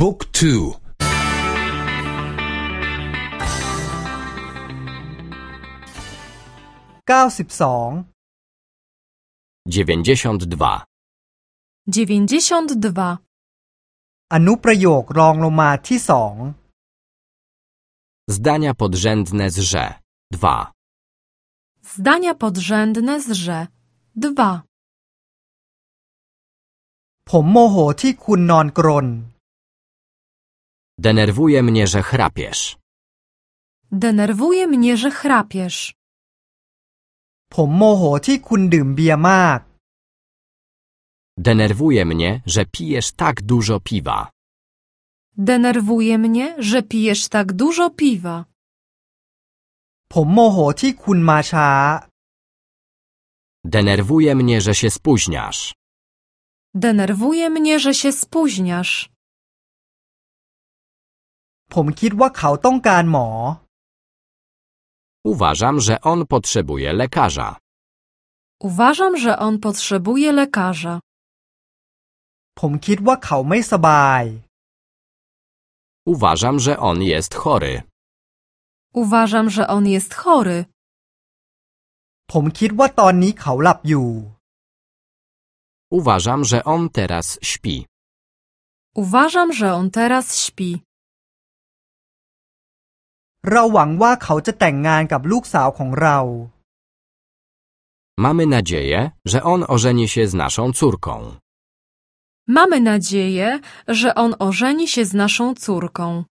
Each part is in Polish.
บุ๊กทู เก้าสิบสอง 92. 92. อนุประโยครองลงมาที่สอง Zdania podrzędne z że. 2. Zdania podrzędne z że. 2. ผมโมโหที่คุณนอนกรน Denerwuje mnie, że chrapiesz. Denerwuje mnie, że chrapiesz. ผมโมโหที่คุณดื่มเบียร์มาก Denerwuje mnie, że pijesz tak dużo piwa. Denerwuje mnie, że pijesz tak dużo piwa. ผมโมโหที่คุณมาช้า Denerwuje mnie, że się spóźniasz. Denerwuje mnie, że się spóźniasz. ผมคิดว่าเขาต้องการหมอ Uważam, że on potrzebuje lekarza. Uważam, że on potrzebuje lekarza. ผมคิดว่าเขาไม่สบาย Uważam, że on jest chory. Uważam, że on jest chory. ผมคิดว่าตอนนี้เขาหลับอยู่ Uważam, że on teraz śpi. Uważam, że on teraz śpi. เราหวังว่าเขาจะแต่งงานกับลูกสาวของเรา Mamy nadzieję, że on ożeni się z naszą córką. Mamy nadzieję, że on ożeni się z naszą córką.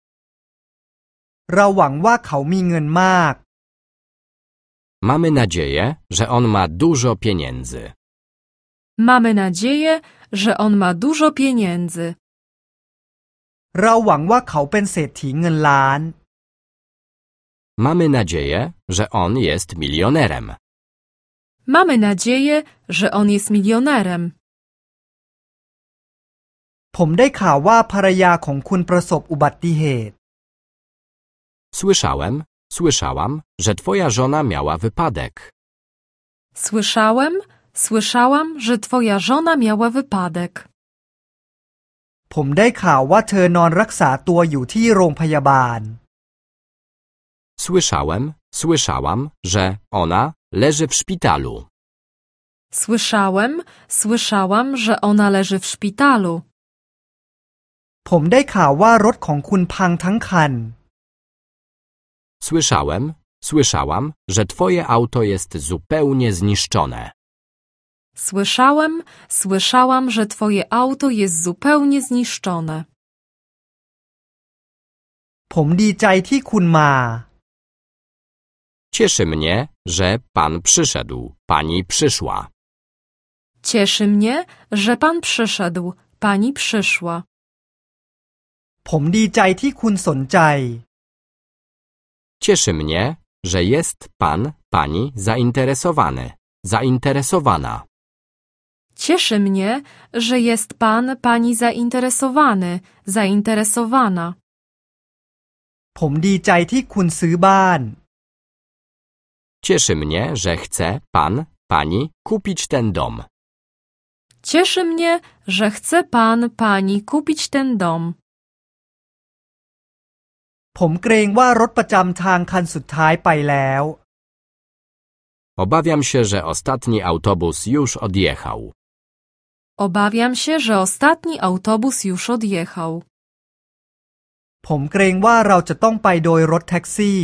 เราหวังว่าเขามีเงินมาก Mamy nadzieję, że on ma dużo pieniędzy. Mamy nadzieję, że on ma dużo pieniędzy. เราหวังว่าเขาเป็นเศรษฐีเงินล้าน Mamy nadzieję, że on jest milionerem. Mamy nadzieję, że on jest milionerem. ผมได้ข่าวว่าภรรยาของคุณประสบอุบัติเหตุ Słyszałem, słyszałam, że twoja żona miała wypadek. Słyszałem, słyszałam, że twoja żona miała wypadek. ผมได้ข่าวว่าเธอนอนรักษาตัวอยู่ที่โรงพยาบาล Słyszałem, słyszałam, że ona leży w szpitalu. Słyszałem, słyszałam, że ona leży w szpitalu. ผมได้ข่าวว่ารถของคุณพังทั้งคัน Słyszałem, słyszałam, że twoje auto jest zupełnie zniszczone. Słyszałem, słyszałam, że twoje auto jest zupełnie zniszczone. ผมดีใจที่คุณมา Cieszy mnie, że pan przyszedł, pani przyszła. Cieszy mnie, że pan przyszedł, pani przyszła. ผมดีใจที่คุณสนใจ Cieszy mnie, że jest pan, pani zainteresowany, zainteresowana. Cieszy mnie, że jest pan, pani zainteresowany, zainteresowana. ผมดีใจที่คุณซื้อบ้าน Cieszy mnie, że chce pan, pani kupić ten dom. Cieszy mnie, że chce pan, pani kupić ten dom. ผมเกรงว่ารถประจำทางคันสุดท้ายไปแล้ว Obawiam się, że ostatni autobus już odjechał. Obawiam się, że ostatni autobus już odjechał. ผมเกรงว่าเราจะต้องไปโดยรถแท็กซี่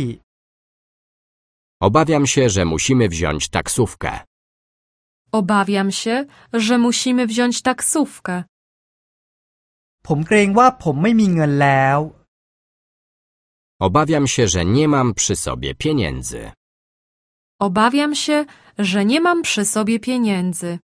Obawiam się, że musimy wziąć taksówkę. Obawiam się, że musimy wziąć taksówkę. ผมเกรงว่าผมไม่มีเงินแล้ว Obawiam się, że nie mam przy sobie pieniędzy. Obawiam się, że nie mam przy sobie pieniędzy.